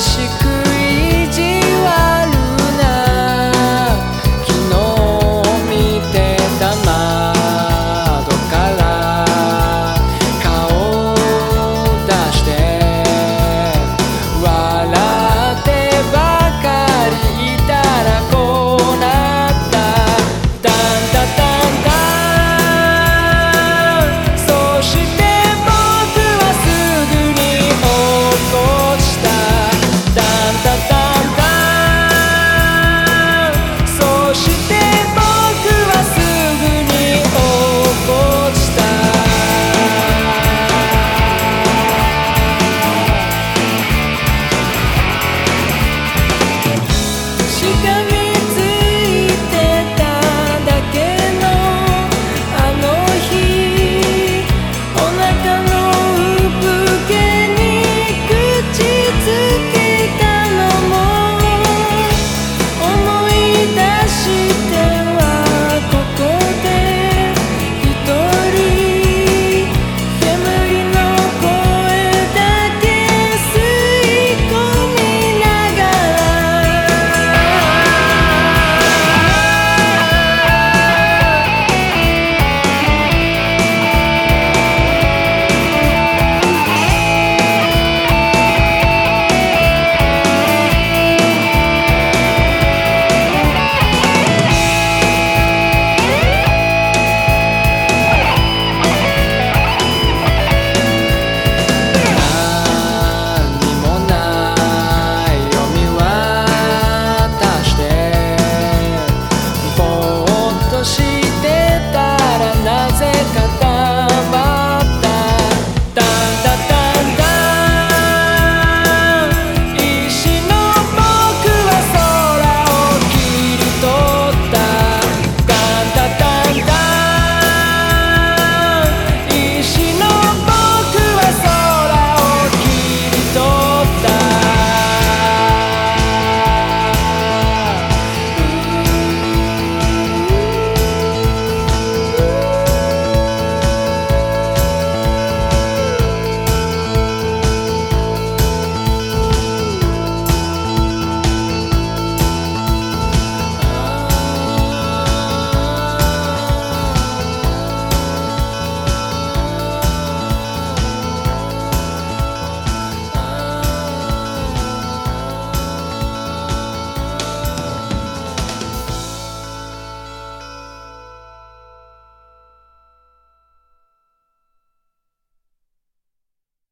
ищи